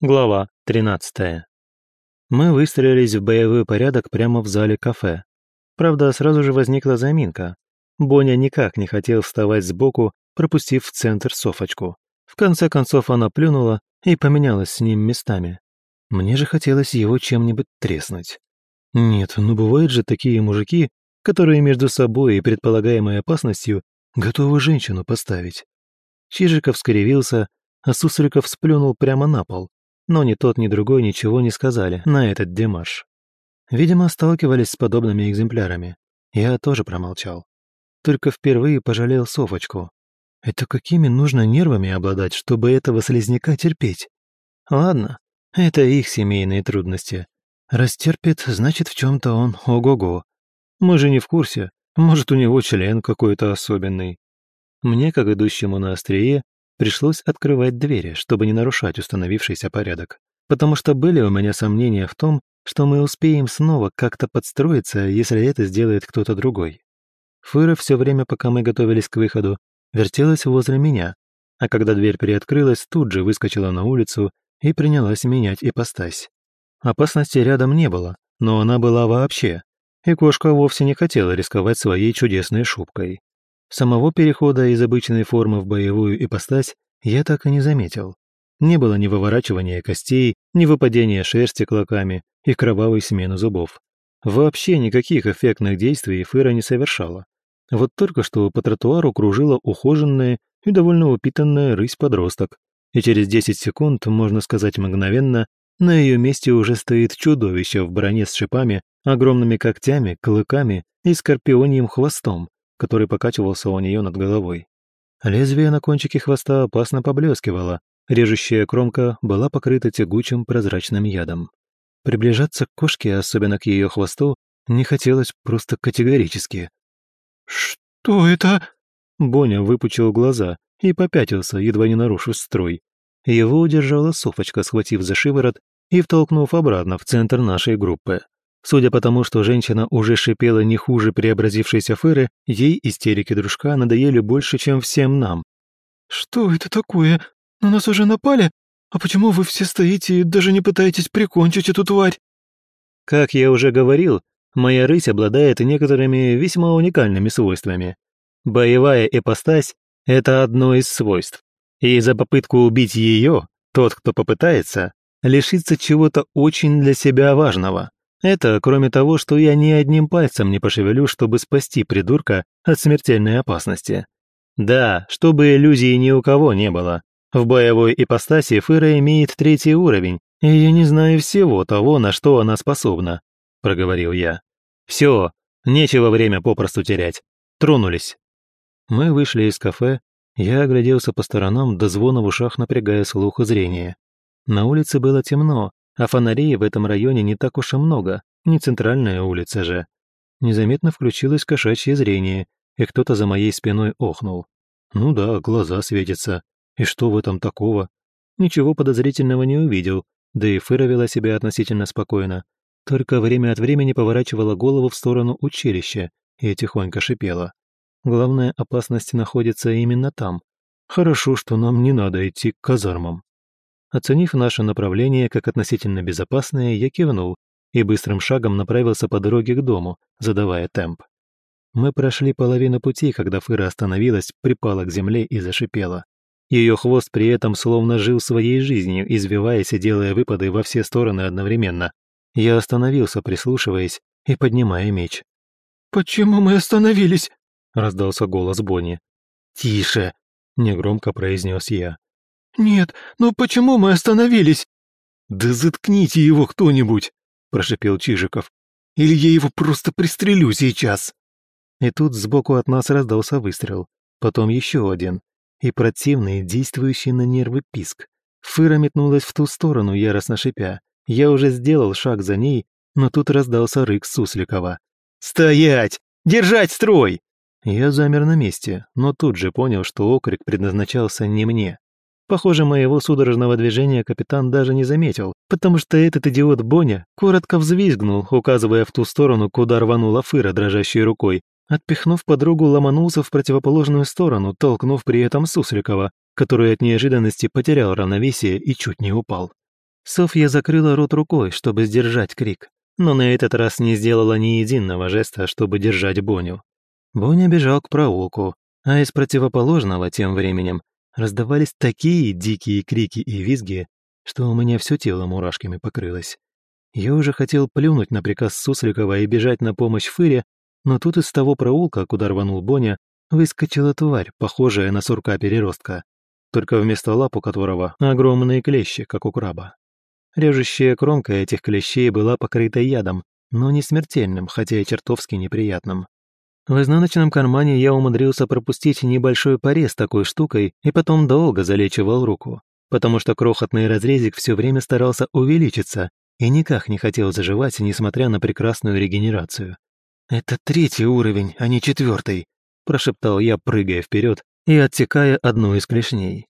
Глава 13. Мы выстроились в боевой порядок прямо в зале кафе. Правда, сразу же возникла заминка. Боня никак не хотел вставать сбоку, пропустив в центр Софочку. В конце концов она плюнула и поменялась с ним местами. Мне же хотелось его чем-нибудь треснуть. Нет, ну бывают же такие мужики, которые между собой и предполагаемой опасностью готовы женщину поставить. Чижиков скривился, а Сусликов сплюнул прямо на пол, но ни тот, ни другой ничего не сказали на этот демарш. Видимо, сталкивались с подобными экземплярами. Я тоже промолчал. Только впервые пожалел Софочку. Это какими нужно нервами обладать, чтобы этого слизняка терпеть? Ладно, это их семейные трудности. Растерпит, значит, в чем-то он ого-го. Мы же не в курсе. Может, у него член какой-то особенный. Мне, как идущему на острие, Пришлось открывать двери, чтобы не нарушать установившийся порядок. Потому что были у меня сомнения в том, что мы успеем снова как-то подстроиться, если это сделает кто-то другой. Фыра все время, пока мы готовились к выходу, вертелась возле меня, а когда дверь приоткрылась, тут же выскочила на улицу и принялась менять ипостась. Опасности рядом не было, но она была вообще, и кошка вовсе не хотела рисковать своей чудесной шубкой. Самого перехода из обычной формы в боевую ипостась я так и не заметил. Не было ни выворачивания костей, ни выпадения шерсти клоками и кровавой смены зубов. Вообще никаких эффектных действий Фыра не совершала. Вот только что по тротуару кружила ухоженная и довольно упитанная рысь-подросток, и через 10 секунд, можно сказать мгновенно, на ее месте уже стоит чудовище в броне с шипами, огромными когтями, клыками и скорпионьим хвостом, который покачивался у нее над головой. Лезвие на кончике хвоста опасно поблескивало, режущая кромка была покрыта тягучим прозрачным ядом. Приближаться к кошке, особенно к ее хвосту, не хотелось просто категорически. «Что это?» Боня выпучил глаза и попятился, едва не нарушив строй. Его удержала Софочка, схватив за шиворот и втолкнув обратно в центр нашей группы. Судя по тому, что женщина уже шипела не хуже преобразившейся Феры, ей истерики дружка надоели больше, чем всем нам. «Что это такое? На нас уже напали? А почему вы все стоите и даже не пытаетесь прикончить эту тварь?» Как я уже говорил, моя рысь обладает некоторыми весьма уникальными свойствами. Боевая ипостась — это одно из свойств. И за попытку убить ее, тот, кто попытается, лишится чего-то очень для себя важного. Это кроме того, что я ни одним пальцем не пошевелю, чтобы спасти придурка от смертельной опасности. Да, чтобы иллюзий ни у кого не было. В боевой ипостаси Фыра имеет третий уровень, и я не знаю всего того, на что она способна», — проговорил я. «Все, нечего время попросту терять. Тронулись». Мы вышли из кафе, я огляделся по сторонам, до звона в ушах напрягая слух и зрение. На улице было темно, а фонарей в этом районе не так уж и много, не центральная улица же. Незаметно включилось кошачье зрение, и кто-то за моей спиной охнул. Ну да, глаза светятся. И что в этом такого? Ничего подозрительного не увидел, да и Фыра вела себя относительно спокойно. Только время от времени поворачивала голову в сторону училища и тихонько шипела. Главная опасность находится именно там. Хорошо, что нам не надо идти к казармам. Оценив наше направление как относительно безопасное, я кивнул и быстрым шагом направился по дороге к дому, задавая темп. Мы прошли половину пути, когда Фыра остановилась, припала к земле и зашипела. Ее хвост при этом словно жил своей жизнью, извиваясь и делая выпады во все стороны одновременно. Я остановился, прислушиваясь и поднимая меч. «Почему мы остановились?» — раздался голос Бонни. «Тише!» — негромко произнес я. «Нет, но почему мы остановились?» «Да заткните его кто-нибудь!» – прошипел Чижиков. «Или я его просто пристрелю сейчас!» И тут сбоку от нас раздался выстрел, потом еще один, и противный, действующий на нервы писк. Фыра метнулась в ту сторону, яростно шипя. Я уже сделал шаг за ней, но тут раздался рык Сусликова. «Стоять! Держать строй!» Я замер на месте, но тут же понял, что окрик предназначался не мне. Похоже, моего судорожного движения капитан даже не заметил, потому что этот идиот Боня коротко взвизгнул, указывая в ту сторону, куда рванула Фыра дрожащей рукой. Отпихнув подругу, ломанулся в противоположную сторону, толкнув при этом Сусликова, который от неожиданности потерял равновесие и чуть не упал. Софья закрыла рот рукой, чтобы сдержать крик, но на этот раз не сделала ни единого жеста, чтобы держать Боню. Боня бежал к проулку, а из противоположного тем временем раздавались такие дикие крики и визги, что у меня все тело мурашками покрылось. Я уже хотел плюнуть на приказ Сусликова и бежать на помощь Фыре, но тут из того проулка, куда рванул Боня, выскочила тварь, похожая на сурка-переростка, только вместо лап у которого огромные клещи, как у краба. Режущая кромка этих клещей была покрыта ядом, но не смертельным, хотя и чертовски неприятным. В изнаночном кармане я умудрился пропустить небольшой порез такой штукой и потом долго залечивал руку, потому что крохотный разрезик все время старался увеличиться и никак не хотел заживать, несмотря на прекрасную регенерацию. «Это третий уровень, а не четвертый», – прошептал я, прыгая вперед и оттекая одну из клешней.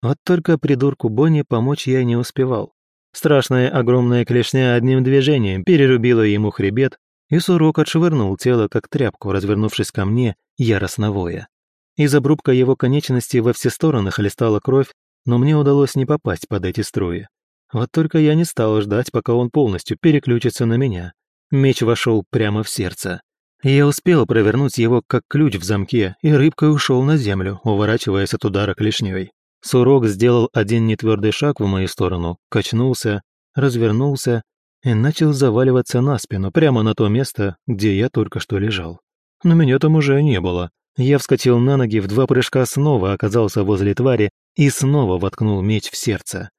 Вот только придурку Бонни помочь я не успевал. Страшная огромная клешня одним движением перерубила ему хребет, и Сурок отшвырнул тело, как тряпку, развернувшись ко мне, яростно воя. Из обрубка его конечности во все стороны хлестала кровь, но мне удалось не попасть под эти струи. Вот только я не стал ждать, пока он полностью переключится на меня. Меч вошел прямо в сердце. Я успел провернуть его как ключ в замке, и рыбкой ушел на землю, уворачиваясь от удара клешней. Сурок сделал один нетвердый шаг в мою сторону, качнулся, развернулся и начал заваливаться на спину, прямо на то место, где я только что лежал. Но меня там уже не было. Я вскочил на ноги, в два прыжка снова оказался возле твари и снова воткнул меч в сердце.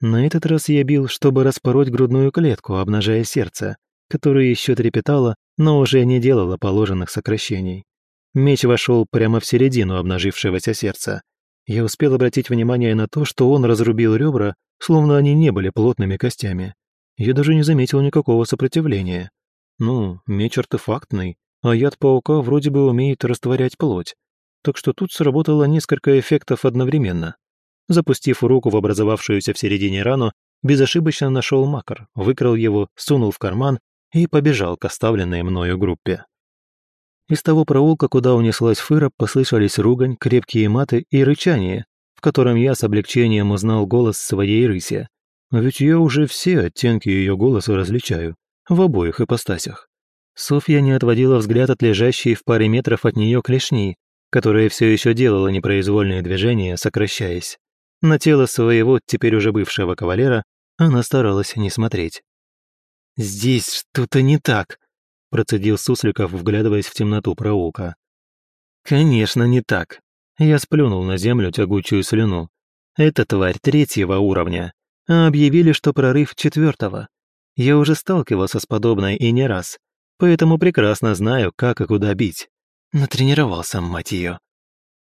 На этот раз я бил, чтобы распороть грудную клетку, обнажая сердце, которое еще трепетало, но уже не делало положенных сокращений. Меч вошел прямо в середину обнажившегося сердца. Я успел обратить внимание на то, что он разрубил ребра, словно они не были плотными костями. Я даже не заметил никакого сопротивления. Ну, меч артефактный, а яд паука вроде бы умеет растворять плоть. Так что тут сработало несколько эффектов одновременно. Запустив руку в образовавшуюся в середине рану, безошибочно нашел макар, выкрал его, сунул в карман и побежал к оставленной мною группе. Из того проулка, куда унеслась Фыра, послышались ругань, крепкие маты и рычание, в котором я с облегчением узнал голос своей рыси. А ведь я уже все оттенки ее голоса различаю, в обоих ипостасях. Софья не отводила взгляд от лежащей в паре метров от нее клешни, которая все еще делала непроизвольные движения, сокращаясь. На тело своего, теперь уже бывшего кавалера, она старалась не смотреть. «Здесь что-то не так», – процедил Сусликов, вглядываясь в темноту проулка. «Конечно, не так». Я сплюнул на землю тягучую слюну. «Это тварь третьего уровня, а объявили, что прорыв четвертого. Я уже сталкивался с подобной и не раз, поэтому прекрасно знаю, как и куда бить. Натренировался, мать ее.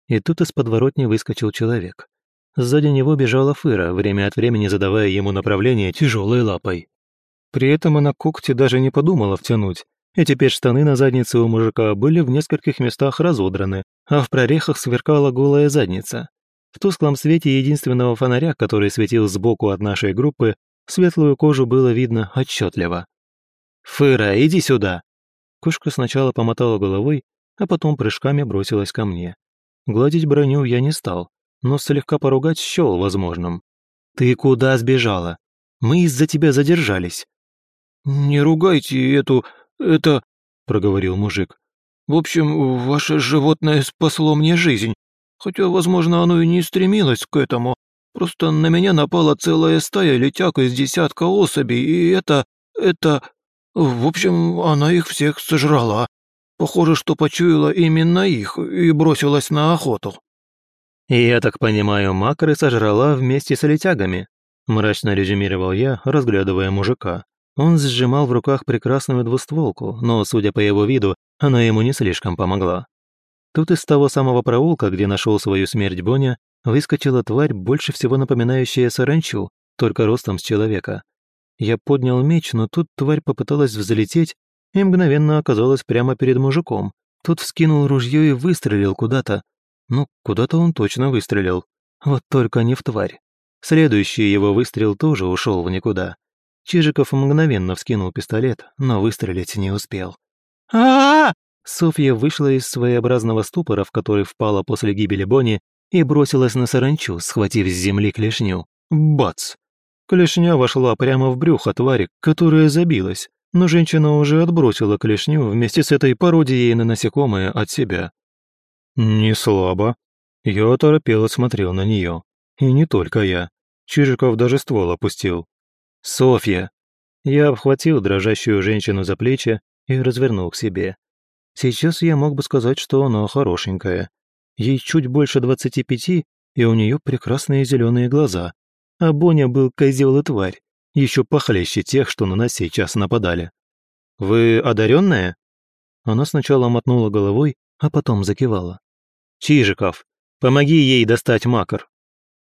И тут из подворотни выскочил человек. Сзади него бежала Фыра, время от времени задавая ему направление тяжелой лапой. При этом она когти даже не подумала втянуть, и теперь штаны на заднице у мужика были в нескольких местах разодраны, а в прорехах сверкала голая задница. В тусклом свете единственного фонаря, который светил сбоку от нашей группы, светлую кожу было видно отчетливо. «Фыра, иди сюда!» Кошка сначала помотала головой, а потом прыжками бросилась ко мне. Гладить броню я не стал, но слегка поругать счел возможным. «Ты куда сбежала? Мы из-за тебя задержались. «Не ругайте эту... это...» — проговорил мужик. «В общем, ваше животное спасло мне жизнь, хотя, возможно, оно и не стремилось к этому. Просто на меня напала целая стая летяг из десятка особей, и это... это... В общем, она их всех сожрала. Похоже, что почуяла именно их и бросилась на охоту». «Я так понимаю, макры сожрала вместе с летягами», – мрачно резюмировал я, разглядывая мужика. Он сжимал в руках прекрасную двустволку, но, судя по его виду, она ему не слишком помогла. Тут из того самого проулка, где нашел свою смерть Боня, выскочила тварь, больше всего напоминающая саранчу, только ростом с человека. Я поднял меч, но тут тварь попыталась взлететь и мгновенно оказалась прямо перед мужиком. Тот вскинул ружье и выстрелил куда-то. Ну, куда-то он точно выстрелил. Вот только не в тварь. Следующий его выстрел тоже ушел в никуда. Чижиков мгновенно вскинул пистолет, но выстрелить не успел. а, Софья вышла из своеобразного ступора, в который впала после гибели Бонни, и бросилась на саранчу, схватив с земли клешню. Бац! Клешня вошла прямо в брюхо твари, которая забилась, но женщина уже отбросила клешню вместе с этой пародией на насекомое от себя. «Не слабо». Я оторопело смотрел на нее. И не только я. Чижиков даже ствол опустил. «Софья!» Я обхватил дрожащую женщину за плечи и развернул к себе. Сейчас я мог бы сказать, что она хорошенькая. Ей чуть больше двадцати пяти, и у нее прекрасные зеленые глаза. А Боня был козел и тварь, еще похлеще тех, что на нас сейчас нападали. «Вы одаренная?» Она сначала мотнула головой, а потом закивала. «Чижиков, помоги ей достать макар!»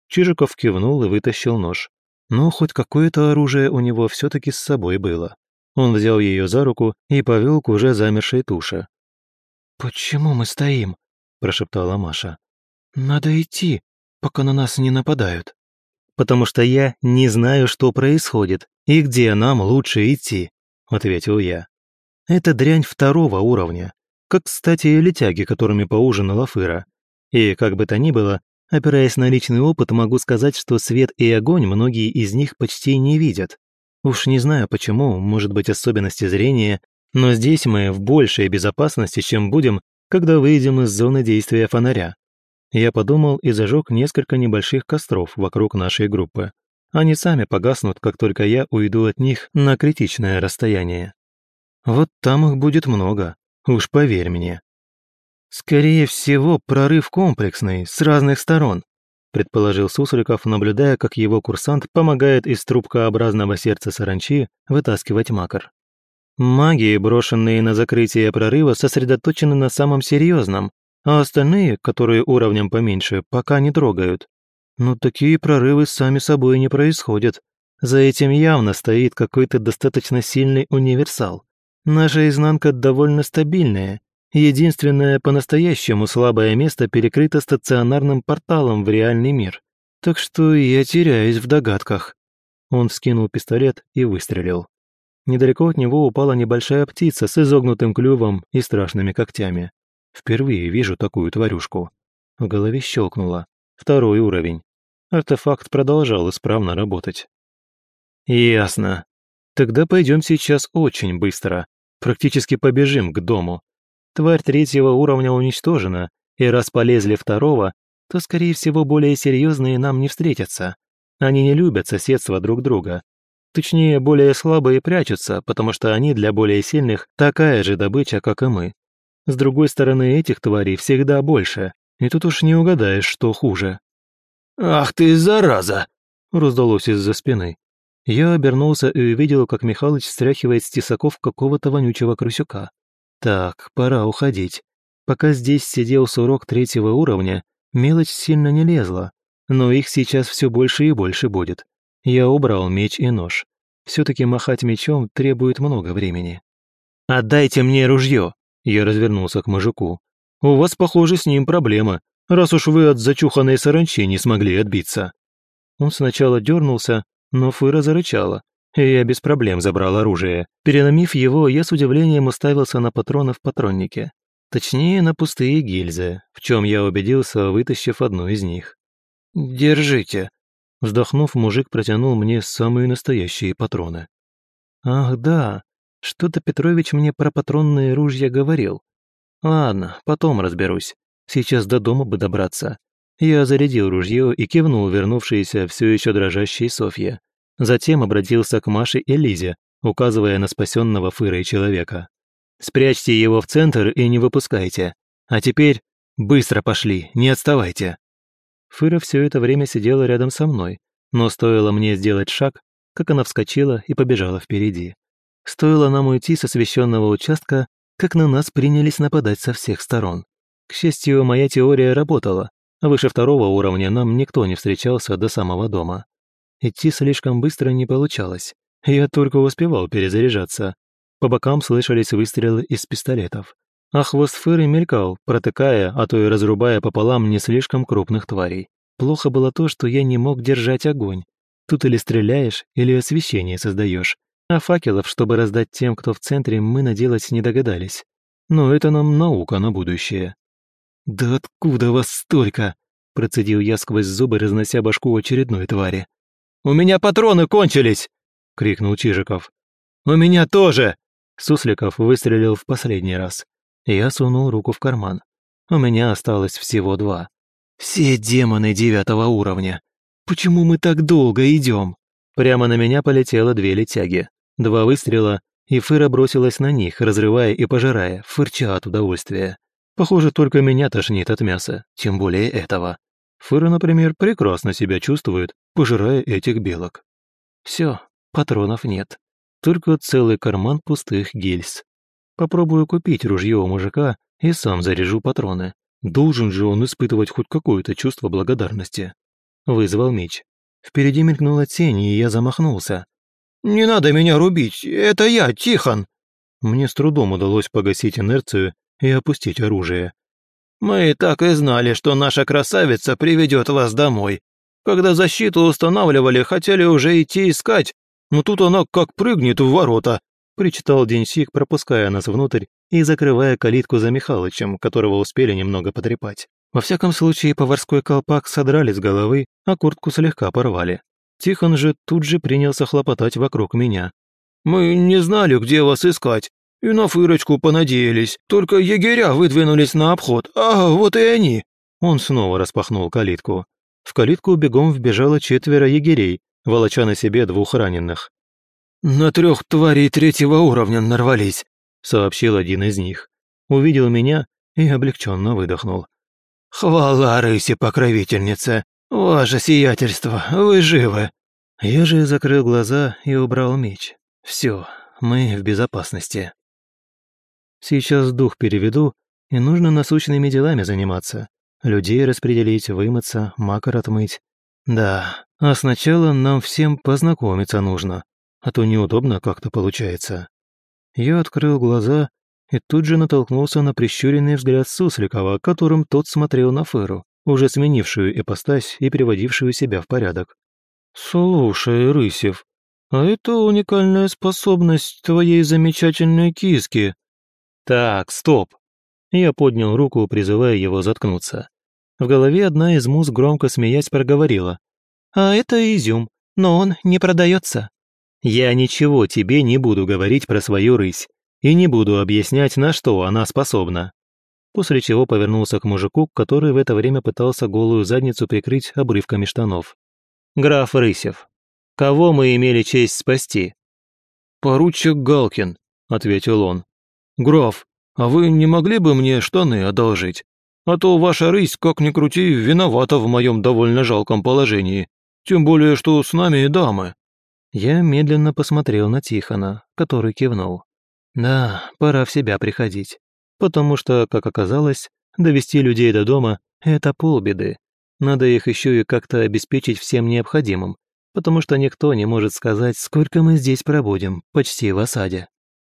Чижиков кивнул и вытащил нож. Но хоть какое-то оружие у него все-таки с собой было. Он взял ее за руку и повел к уже замершей туше. «Почему мы стоим?» – прошептала Маша. «Надо идти, пока на нас не нападают». «Потому что я не знаю, что происходит и где нам лучше идти», – ответил я. «Это дрянь второго уровня, как, кстати, летяги, которыми поужинала Фыра. И, как бы то ни было, опираясь на личный опыт, могу сказать, что свет и огонь многие из них почти не видят. Уж не знаю почему, может быть особенности зрения, но здесь мы в большей безопасности, чем будем, когда выйдем из зоны действия фонаря. Я подумал и зажег несколько небольших костров вокруг нашей группы. Они сами погаснут, как только я уйду от них на критичное расстояние. Вот там их будет много, уж поверь мне. Скорее всего, прорыв комплексный, с разных сторон предположил Сусликов, наблюдая, как его курсант помогает из трубкообразного сердца саранчи вытаскивать макар. Маги, брошенные на закрытие прорыва, сосредоточены на самом серьезном, а остальные, которые уровнем поменьше, пока не трогают. Но такие прорывы сами собой не происходят. За этим явно стоит какой-то достаточно сильный универсал. Наша изнанка довольно стабильная, Единственное по-настоящему слабое место перекрыто стационарным порталом в реальный мир. Так что я теряюсь в догадках. Он вскинул пистолет и выстрелил. Недалеко от него упала небольшая птица с изогнутым клювом и страшными когтями. Впервые вижу такую тварюшку. В голове щелкнуло. Второй уровень. Артефакт продолжал исправно работать. Ясно. Тогда пойдем сейчас очень быстро. Практически побежим к дому. Тварь третьего уровня уничтожена, и раз полезли второго, то, скорее всего, более серьезные нам не встретятся. Они не любят соседства друг друга. Точнее, более слабые прячутся, потому что они для более сильных такая же добыча, как и мы. С другой стороны, этих тварей всегда больше, и тут уж не угадаешь, что хуже. «Ах ты, зараза!» — раздалось из-за спины. Я обернулся и увидел, как Михалыч стряхивает с тесаков какого-то вонючего крысюка. Так, пора уходить. Пока здесь сидел сурок третьего уровня, мелочь сильно не лезла, но их сейчас все больше и больше будет. Я убрал меч и нож. Все-таки махать мечом требует много времени. «Отдайте мне ружье!» Я развернулся к мужику. «У вас, похоже, с ним проблема, раз уж вы от зачуханной саранчи не смогли отбиться». Он сначала дернулся, но Фыра зарычала, я без проблем забрал оружие. Переломив его, я с удивлением уставился на патроны в патроннике. Точнее, на пустые гильзы, в чем я убедился, вытащив одну из них. «Держите». Вздохнув, мужик протянул мне самые настоящие патроны. «Ах да, что-то Петрович мне про патронные ружья говорил. Ладно, потом разберусь. Сейчас до дома бы добраться». Я зарядил ружье и кивнул вернувшейся все еще дрожащей Софье. Затем обратился к Маше и Лизе, указывая на спасенного Фырой человека. «Спрячьте его в центр и не выпускайте. А теперь быстро пошли, не отставайте». Фыра все это время сидела рядом со мной, но стоило мне сделать шаг, как она вскочила и побежала впереди. Стоило нам уйти с освещенного участка, как на нас принялись нападать со всех сторон. К счастью, моя теория работала. Выше второго уровня нам никто не встречался до самого дома. Идти слишком быстро не получалось. Я только успевал перезаряжаться. По бокам слышались выстрелы из пистолетов. А хвост фыры мелькал, протыкая, а то и разрубая пополам не слишком крупных тварей. Плохо было то, что я не мог держать огонь. Тут или стреляешь, или освещение создаешь. А факелов, чтобы раздать тем, кто в центре, мы наделать не догадались. Но это нам наука на будущее. «Да откуда вас столько?» Процедил я сквозь зубы, разнося башку очередной твари. У меня патроны кончились!» — крикнул Чижиков. «У меня тоже!» Сусликов выстрелил в последний раз. Я сунул руку в карман. У меня осталось всего два. Все демоны девятого уровня. Почему мы так долго идем? Прямо на меня полетело две летяги. Два выстрела, и Фыра бросилась на них, разрывая и пожирая, фырча от удовольствия. Похоже, только меня тошнит от мяса, тем более этого. Фыра, например, прекрасно себя чувствует, пожирая этих белок. Все, патронов нет. Только целый карман пустых гильз. Попробую купить ружье у мужика и сам заряжу патроны. Должен же он испытывать хоть какое-то чувство благодарности. Вызвал меч. Впереди мелькнула тень, и я замахнулся. «Не надо меня рубить, это я, Тихон!» Мне с трудом удалось погасить инерцию и опустить оружие. «Мы так и знали, что наша красавица приведет вас домой. Когда защиту устанавливали, хотели уже идти искать, но тут она как прыгнет в ворота», причитал Денщик, пропуская нас внутрь и закрывая калитку за Михалычем, которого успели немного потрепать. Во всяком случае, поварской колпак содрали с головы, а куртку слегка порвали. Тихон же тут же принялся хлопотать вокруг меня. «Мы не знали, где вас искать, и на фырочку понадеялись. Только егеря выдвинулись на обход, а вот и они!» Он снова распахнул калитку. В калитку бегом вбежало четверо егерей, волоча на себе двух раненых. «На трех тварей третьего уровня нарвались», — сообщил один из них. Увидел меня и облегченно выдохнул. «Хвала рысе покровительнице! Ваше сиятельство, вы живы!» Я же закрыл глаза и убрал меч. Все, мы в безопасности. Сейчас дух переведу, и нужно насущными делами заниматься. Людей распределить, вымыться, макар отмыть. Да, а сначала нам всем познакомиться нужно, а то неудобно как-то получается. Я открыл глаза и тут же натолкнулся на прищуренный взгляд Сусликова, которым тот смотрел на Феру, уже сменившую ипостась и приводившую себя в порядок. «Слушай, Рысев, а это уникальная способность твоей замечательной киски». «Так, стоп!» Я поднял руку, призывая его заткнуться. В голове одна из муз громко смеясь проговорила. «А это изюм, но он не продается». «Я ничего тебе не буду говорить про свою рысь и не буду объяснять, на что она способна». После чего повернулся к мужику, который в это время пытался голую задницу прикрыть обрывками штанов. «Граф Рысев, кого мы имели честь спасти?» «Поручик Галкин», — ответил он. «Граф, а вы не могли бы мне штаны одолжить? А то ваша рысь, как ни крути, виновата в моем довольно жалком положении. Тем более, что с нами дамы». Я медленно посмотрел на Тихона, который кивнул. Да, пора в себя приходить. Потому что, как оказалось, довести людей до дома – это полбеды. Надо их еще и как-то обеспечить всем необходимым, потому что никто не может сказать, сколько мы здесь пробудем, почти в осаде.